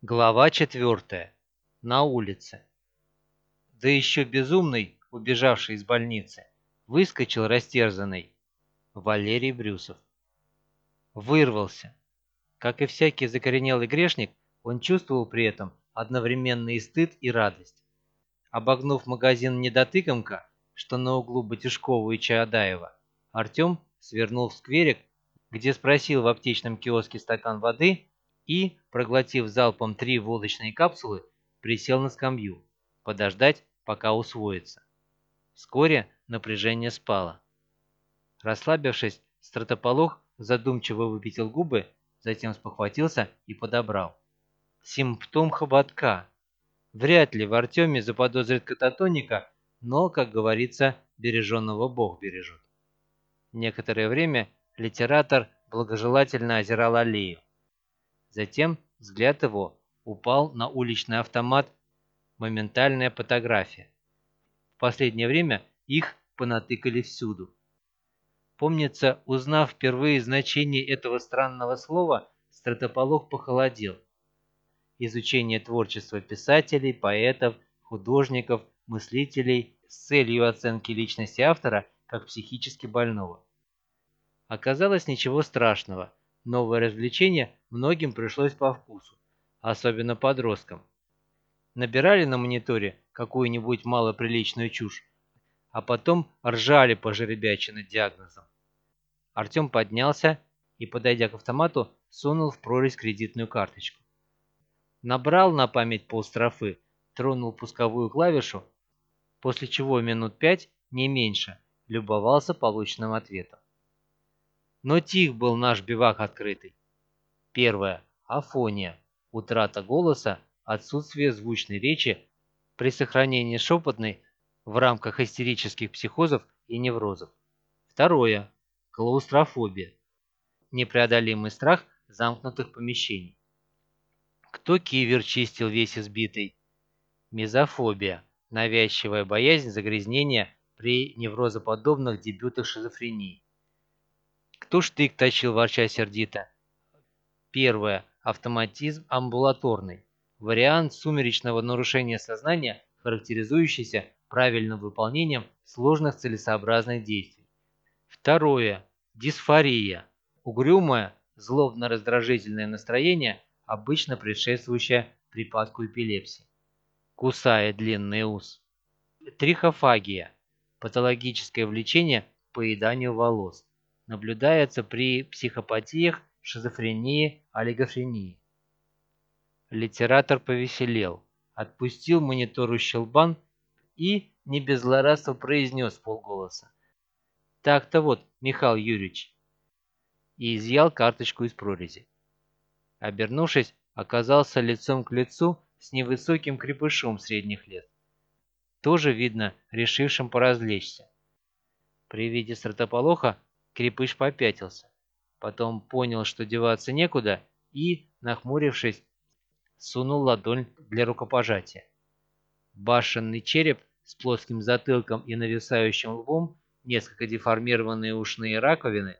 Глава четвертая. На улице. Да еще безумный, убежавший из больницы, выскочил растерзанный. Валерий Брюсов. Вырвался. Как и всякий закоренелый грешник, он чувствовал при этом одновременно и стыд, и радость. Обогнув магазин недотыкомка, что на углу Батюшкова и Чаадаева, Артем свернул в скверик, где спросил в аптечном киоске стакан воды и, проглотив залпом три водочные капсулы, присел на скамью, подождать, пока усвоится. Вскоре напряжение спало. Расслабившись, стратополох задумчиво выпятил губы, затем спохватился и подобрал. Симптом хоботка. Вряд ли в Артеме заподозрит кататоника, но, как говорится, береженного Бог бережет. Некоторое время литератор благожелательно озирал аллею. Затем взгляд его упал на уличный автомат «Моментальная фотография». В последнее время их понатыкали всюду. Помнится, узнав впервые значение этого странного слова, Стратополох похолодел. Изучение творчества писателей, поэтов, художников, мыслителей с целью оценки личности автора как психически больного. Оказалось ничего страшного – Новое развлечение многим пришлось по вкусу, особенно подросткам. Набирали на мониторе какую-нибудь малоприличную чушь, а потом ржали по жеребяче над диагнозом. Артем поднялся и, подойдя к автомату, сунул в прорезь кредитную карточку. Набрал на память полстрофы, тронул пусковую клавишу, после чего минут пять, не меньше, любовался полученным ответом. Но тих был наш бивак открытый. Первое. Афония. Утрата голоса, отсутствие звучной речи при сохранении шепотной в рамках истерических психозов и неврозов. Второе. Клаустрофобия. Непреодолимый страх замкнутых помещений. Кто кивер чистил весь избитый? Мезофобия. Навязчивая боязнь загрязнения при неврозоподобных дебютах шизофрении. Кто штык точил, ворча сердито? Первое. Автоматизм амбулаторный. Вариант сумеречного нарушения сознания, характеризующийся правильным выполнением сложных целесообразных действий. Второе. Дисфория. Угрюмое, злобно-раздражительное настроение, обычно предшествующее припадку эпилепсии. Кусая длинный ус. Трихофагия. Патологическое влечение к поеданию волос наблюдается при психопатиях, шизофрении, олигофрении. Литератор повеселел, отпустил монитору щелбан и, не без злорадства, произнес полголоса. «Так-то вот, Михаил Юрьевич!» И изъял карточку из прорези. Обернувшись, оказался лицом к лицу с невысоким крепышом средних лет. Тоже, видно, решившим поразвлечься. При виде стратополоха Крепыш попятился. Потом понял, что деваться некуда, и, нахмурившись, сунул ладонь для рукопожатия. Башенный череп с плоским затылком и нависающим лбом, несколько деформированные ушные раковины,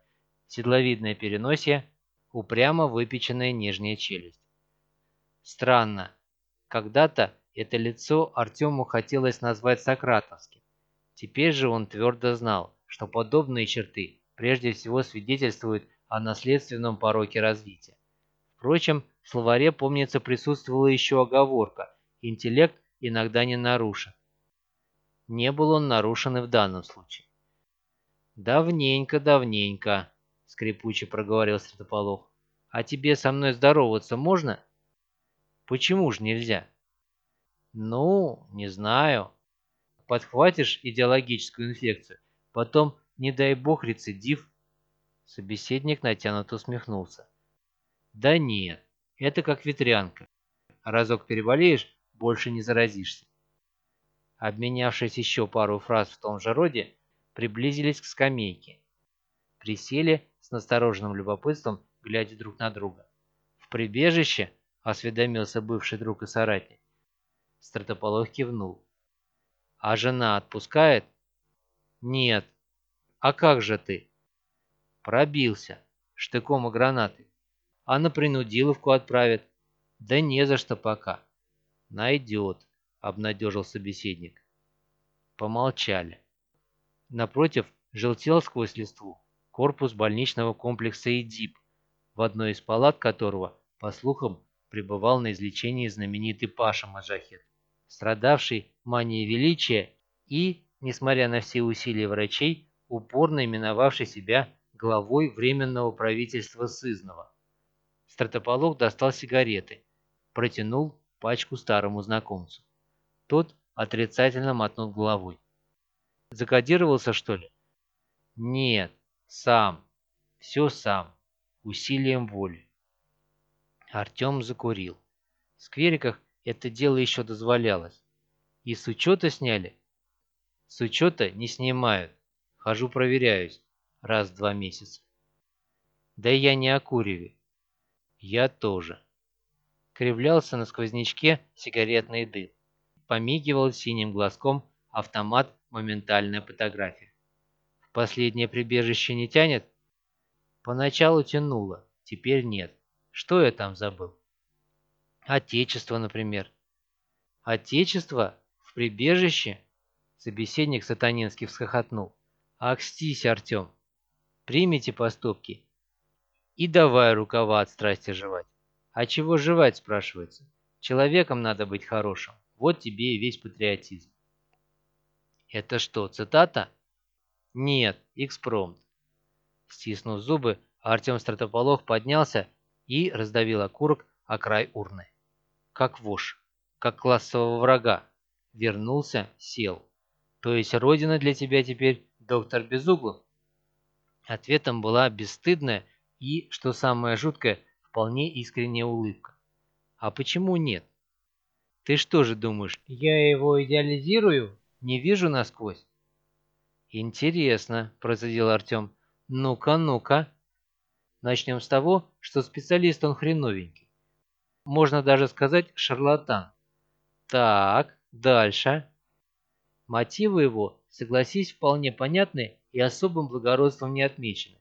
седловидное переносие, упрямо выпеченная нижняя челюсть. Странно. Когда-то это лицо Артему хотелось назвать сократовским. Теперь же он твердо знал, что подобные черты прежде всего свидетельствует о наследственном пороке развития. Впрочем, в словаре, помнится, присутствовала еще оговорка «интеллект иногда не нарушен». Не был он нарушен и в данном случае. «Давненько, давненько», — скрипуче проговорил Святополох. «А тебе со мной здороваться можно?» «Почему же нельзя?» «Ну, не знаю. Подхватишь идеологическую инфекцию, потом не дай бог рецидив. Собеседник натянуто усмехнулся. Да нет, это как ветрянка. Разок переболеешь, больше не заразишься. Обменявшись еще пару фраз в том же роде, приблизились к скамейке. Присели с настороженным любопытством, глядя друг на друга. «В прибежище?» — осведомился бывший друг и соратник. Стратополох кивнул. «А жена отпускает?» «Нет, а как же ты? Пробился. Штыком и гранатой. А на принудиловку отправят. Да не за что пока. Найдет, обнадежил собеседник. Помолчали. Напротив желтел сквозь листву корпус больничного комплекса ИДИП, в одной из палат которого, по слухам, пребывал на излечении знаменитый Паша Маджахет, страдавший манией величия и, несмотря на все усилия врачей, упорно именовавший себя главой Временного правительства Сызнова. Стратополог достал сигареты, протянул пачку старому знакомцу. Тот отрицательно мотнул головой. «Закодировался, что ли?» «Нет, сам. Все сам. Усилием воли». Артем закурил. В сквериках это дело еще дозволялось. И с учета сняли? С учета не снимают. Хожу проверяюсь. Раз в два месяца. Да я не о куреве. Я тоже. Кривлялся на сквознячке сигаретный дым. Помигивал синим глазком автомат «Моментальная фотография». В последнее прибежище не тянет? Поначалу тянуло, теперь нет. Что я там забыл? Отечество, например. Отечество? В прибежище? Собеседник сатанинский всхохотнул. Акстись, Артем. Примите поступки и давай рукава от страсти жевать. А чего жевать, спрашивается? Человеком надо быть хорошим. Вот тебе и весь патриотизм. Это что, цитата? Нет, экспромт. Стиснув зубы, Артем Стратополох поднялся и раздавил окурок о край урны. Как вож, как классового врага. Вернулся, сел. То есть родина для тебя теперь доктор Безуглов? Ответом была бесстыдная и, что самое жуткое, вполне искренняя улыбка. А почему нет? Ты что же думаешь, я его идеализирую? Не вижу насквозь? Интересно, процедил Артем. Ну-ка, ну-ка. Начнем с того, что специалист он хреновенький. Можно даже сказать шарлатан. Так, дальше. Мотивы его, согласись, вполне понятны и особым благородством не отмечены.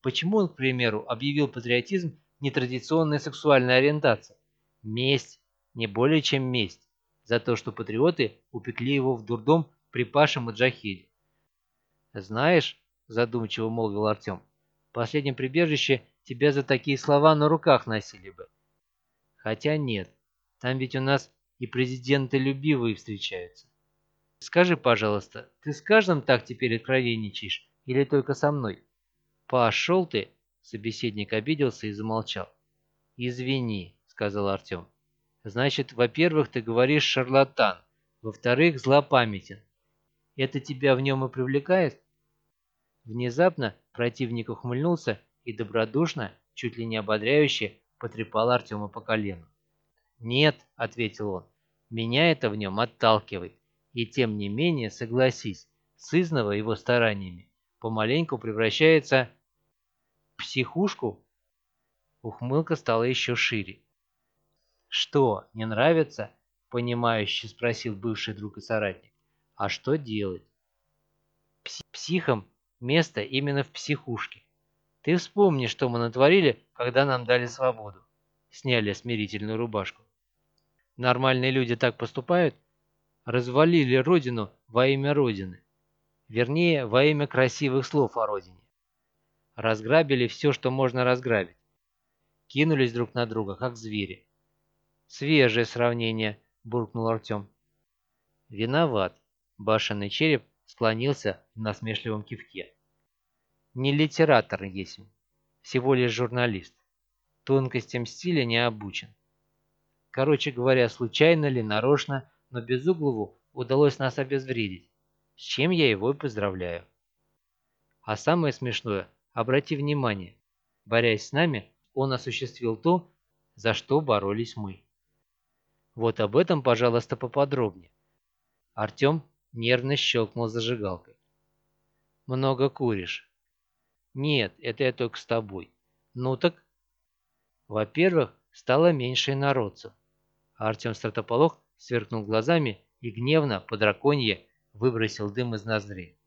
Почему он, к примеру, объявил патриотизм нетрадиционной сексуальной ориентацией? Месть, не более чем месть, за то, что патриоты упекли его в дурдом при Паше Маджахиде. «Знаешь», – задумчиво молвил Артем, – «в последнем прибежище тебя за такие слова на руках носили бы». «Хотя нет, там ведь у нас и президенты любивые встречаются. Скажи, пожалуйста, ты с каждым так теперь откровенничаешь или только со мной?» «Пошел ты!» – собеседник обиделся и замолчал. «Извини», – сказал Артем. «Значит, во-первых, ты говоришь шарлатан, во-вторых, злопамятен. Это тебя в нем и привлекает?» Внезапно противник ухмыльнулся и добродушно, чуть ли не ободряюще, потрепал Артема по колену. «Нет», — ответил он, — «меня это в нем отталкивает. И тем не менее, согласись, сызнова его стараниями помаленьку превращается в психушку. Ухмылка стала еще шире. «Что, не нравится?» – понимающе спросил бывший друг и соратник. «А что делать?» Пс «Психам место именно в психушке. Ты вспомни, что мы натворили, когда нам дали свободу. Сняли смирительную рубашку. Нормальные люди так поступают? Развалили родину во имя родины. Вернее, во имя красивых слов о родине. Разграбили все, что можно разграбить. Кинулись друг на друга, как звери. «Свежее сравнение», — буркнул Артем. «Виноват», — башенный череп склонился в насмешливом кивке. «Не литератор есть, всего лишь журналист. Тонкостям стиля не обучен. Короче говоря, случайно ли, нарочно, но Безуглову удалось нас обезвредить с чем я его и поздравляю. А самое смешное, обрати внимание, борясь с нами, он осуществил то, за что боролись мы. Вот об этом, пожалуйста, поподробнее. Артем нервно щелкнул зажигалкой. Много куришь? Нет, это я только с тобой. Ну так? Во-первых, стало меньше народцев. Артем Стратополох сверкнул глазами и гневно, по драконье, выбросил дым из ноздрей.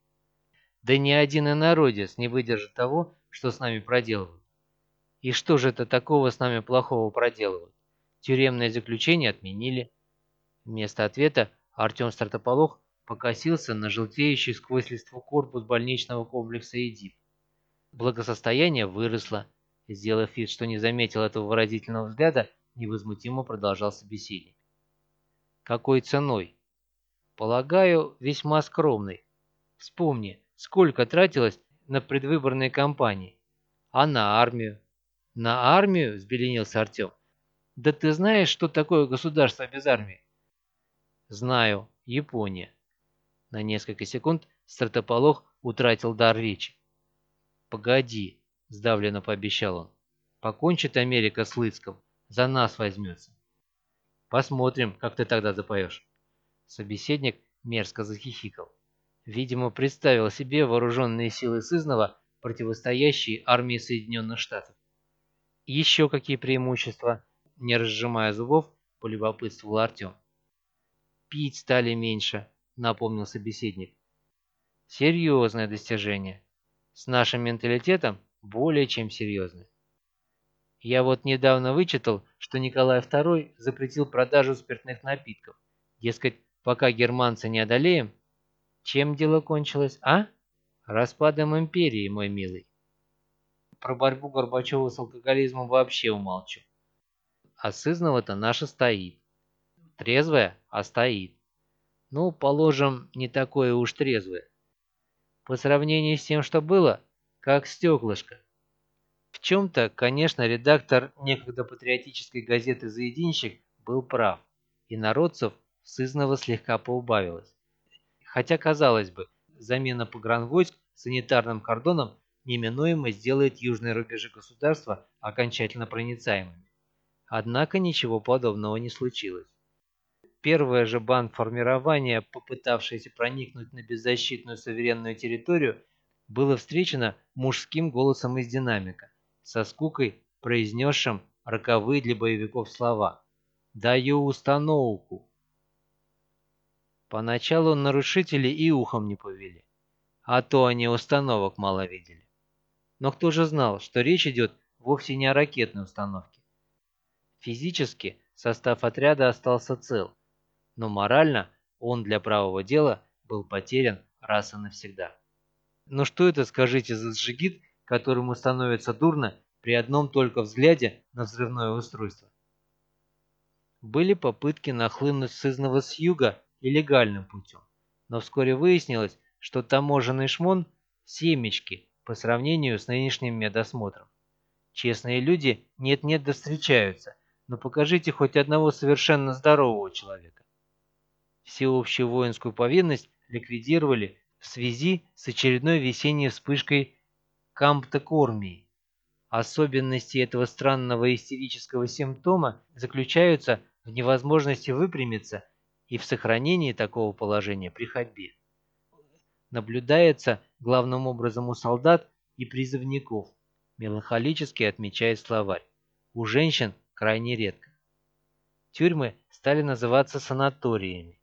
Да ни один инородец не выдержит того, что с нами проделывают. И что же это такого с нами плохого проделывают? Тюремное заключение отменили. Вместо ответа Артем Стартополох покосился на желтеющий сквозь листву корпус больничного комплекса «Эдип». Благосостояние выросло. Сделав вид, что не заметил этого выразительного взгляда, невозмутимо продолжал собеседник. Какой ценой? Полагаю, весьма скромной. Вспомни, сколько тратилось на предвыборные кампании. А на армию? На армию? Взбеленился Артем. Да ты знаешь, что такое государство без армии? Знаю. Япония. На несколько секунд стратополох утратил дар речи. «Погоди», — сдавленно пообещал он. «Покончит Америка с Лыцком, за нас возьмется. Посмотрим, как ты тогда запоешь». Собеседник мерзко захихикал. Видимо, представил себе вооруженные силы Сызнова, противостоящие армии Соединенных Штатов. Еще какие преимущества, не разжимая зубов, полюбопытствовал Артем. «Пить стали меньше», — напомнил собеседник. «Серьезное достижение. С нашим менталитетом более чем серьезное. Я вот недавно вычитал, что Николай II запретил продажу спиртных напитков. Дескать, пока германцы не одолеем. Чем дело кончилось, а? Распадом империи, мой милый. Про борьбу Горбачева с алкоголизмом вообще умолчу. А сызнова-то наша стоит. Трезвая, а стоит. Ну, положим, не такое уж трезвое. По сравнению с тем, что было, как стеклышко. В чем-то, конечно, редактор некогда патриотической газеты «Заединщик» был прав, и народцев сызнова слегка поубавилось. Хотя, казалось бы, замена погранвойск санитарным кордоном неминуемо сделает южные рубежи государства окончательно проницаемыми. Однако ничего подобного не случилось. Первое же бандформирование, попытавшееся проникнуть на беззащитную суверенную территорию, было встречено мужским голосом из динамика со скукой произнесшим роковые для боевиков слова «Даю установку». Поначалу нарушители и ухом не повели, а то они установок мало видели. Но кто же знал, что речь идет вовсе не о ракетной установке? Физически состав отряда остался цел, но морально он для правого дела был потерян раз и навсегда. Но что это, скажите, за джигит, которому становится дурно при одном только взгляде на взрывное устройство. Были попытки нахлынуть сызного с юга легальным путем, но вскоре выяснилось, что таможенный шмон – семечки по сравнению с нынешним медосмотром. Честные люди нет-нет да встречаются, но покажите хоть одного совершенно здорового человека. Всеобщую воинскую повинность ликвидировали в связи с очередной весенней вспышкой камптокормии. Особенности этого странного истерического симптома заключаются в невозможности выпрямиться и в сохранении такого положения при ходьбе. Наблюдается главным образом у солдат и призывников, меланхолически отмечает словарь. У женщин крайне редко. Тюрьмы стали называться санаториями.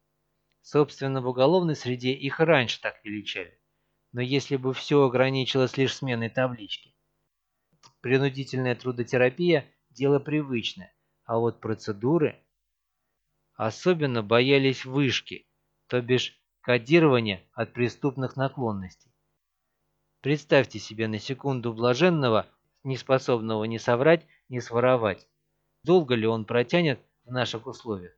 Собственно, в уголовной среде их раньше так величали. Но если бы все ограничилось лишь сменой таблички. Принудительная трудотерапия – дело привычное, а вот процедуры... Особенно боялись вышки, то бишь кодирования от преступных наклонностей. Представьте себе на секунду блаженного, неспособного ни соврать, ни своровать. Долго ли он протянет в наших условиях?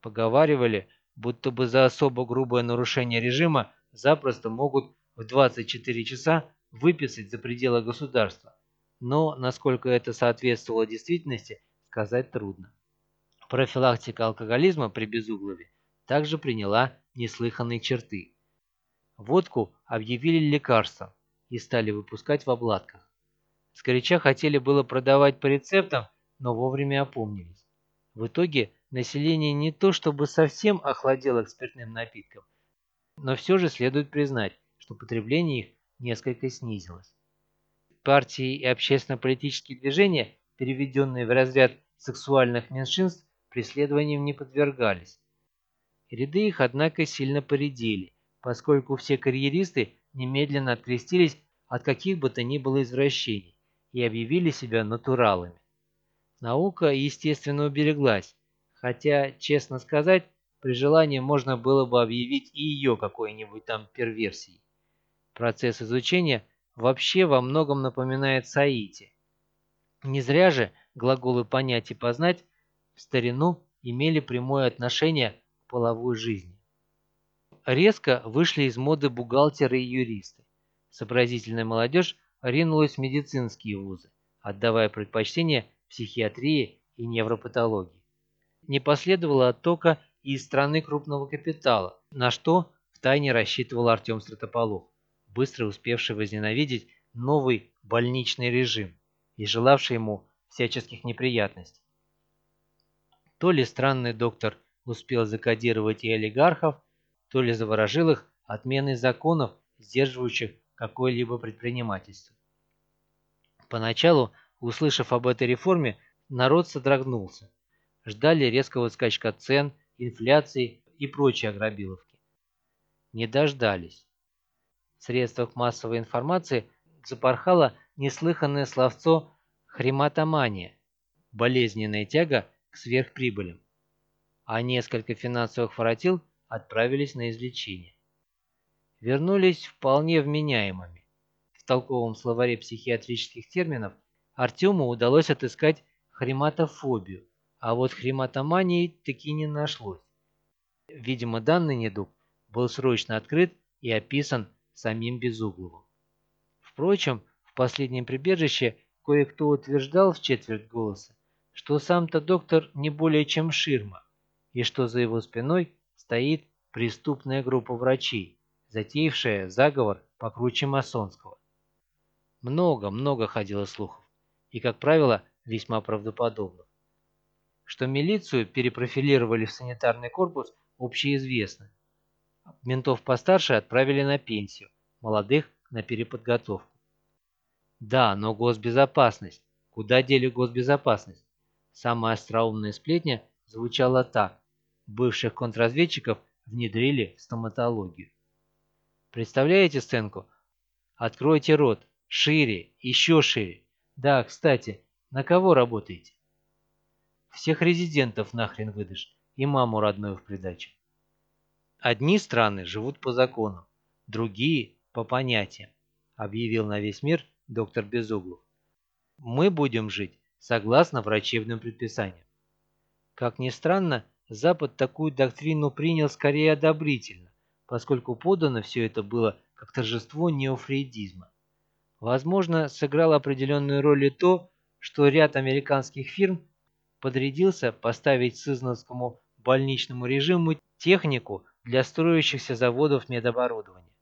Поговаривали, будто бы за особо грубое нарушение режима запросто могут в 24 часа выписать за пределы государства. Но насколько это соответствовало действительности, сказать трудно. Профилактика алкоголизма при Безуглове также приняла неслыханные черты. Водку объявили лекарством и стали выпускать в обладках. Сгоряча хотели было продавать по рецептам, но вовремя опомнились. В итоге население не то чтобы совсем охладело к спиртным напиткам, но все же следует признать, что потребление их несколько снизилось. Партии и общественно-политические движения, переведенные в разряд сексуальных меньшинств, преследованиям не подвергались. Ряды их, однако, сильно поредели, поскольку все карьеристы немедленно открестились от каких бы то ни было извращений и объявили себя натуралами. Наука, естественно, убереглась, хотя, честно сказать, при желании можно было бы объявить и ее какой-нибудь там перверсией. Процесс изучения вообще во многом напоминает Саити. Не зря же глаголы «понять» и «познать» в старину имели прямое отношение к половой жизни. Резко вышли из моды бухгалтеры и юристы. Сообразительная молодежь ринулась в медицинские вузы, отдавая предпочтение психиатрии и невропатологии. Не последовало оттока и из страны крупного капитала, на что втайне рассчитывал Артем Стратополов, быстро успевший возненавидеть новый больничный режим и желавший ему всяческих неприятностей. То ли странный доктор успел закодировать и олигархов, то ли заворожил их отменой законов, сдерживающих какое-либо предпринимательство. Поначалу, услышав об этой реформе, народ содрогнулся. Ждали резкого скачка цен, инфляции и прочей ограбиловки. Не дождались. В средствах массовой информации запорхало неслыханное словцо «хрематомания» – болезненная тяга к сверхприбылям. А несколько финансовых воротил отправились на излечение. Вернулись вполне вменяемыми. В толковом словаре психиатрических терминов Артему удалось отыскать хрематофобию, а вот хрематомании таки не нашлось. Видимо, данный недуг был срочно открыт и описан самим Безугловым. Впрочем, в последнем прибежище кое-кто утверждал в четверть голоса, что сам-то доктор не более чем ширма, и что за его спиной стоит преступная группа врачей, затеявшая заговор покруче масонского. Много-много ходило слухов, и, как правило, весьма правдоподобно. Что милицию перепрофилировали в санитарный корпус, общеизвестно. Ментов постарше отправили на пенсию, молодых на переподготовку. Да, но госбезопасность. Куда дели госбезопасность? Самая остроумная сплетня звучала так. Бывших контрразведчиков внедрили в стоматологию. Представляете сценку? Откройте рот. Шире, еще шире. Да, кстати, на кого работаете? Всех резидентов нахрен выдашь и маму родную в придачу. Одни страны живут по законам, другие – по понятиям, объявил на весь мир доктор Безуглов. Мы будем жить согласно врачебным предписаниям. Как ни странно, Запад такую доктрину принял скорее одобрительно, поскольку подано все это было как торжество неофрейдизма. Возможно, сыграло определенную роль и то, что ряд американских фирм подрядился поставить сызновскому больничному режиму технику для строящихся заводов медоборудования.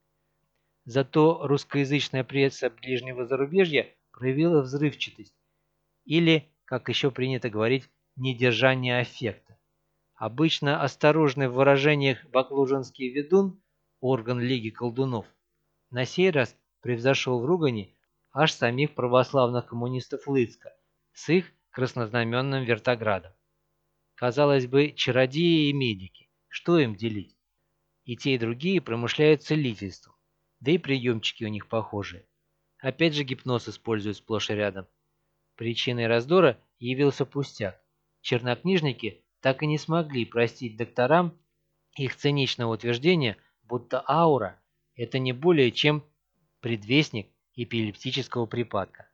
Зато русскоязычная пресса ближнего зарубежья проявила взрывчатость или, как еще принято говорить, недержание аффекта. Обычно осторожный в выражениях баклужинский ведун, орган Лиги колдунов, на сей раз превзошел в ругани аж самих православных коммунистов Лыцка с их краснознаменным вертоградом. Казалось бы, чародеи и медики, что им делить? И те, и другие промышляют целительством, да и приемчики у них похожие. Опять же гипноз используют сплошь и рядом. Причиной раздора явился пустяк. Чернокнижники так и не смогли простить докторам их циничного утверждения, будто аура – это не более чем предвестник эпилептического припадка.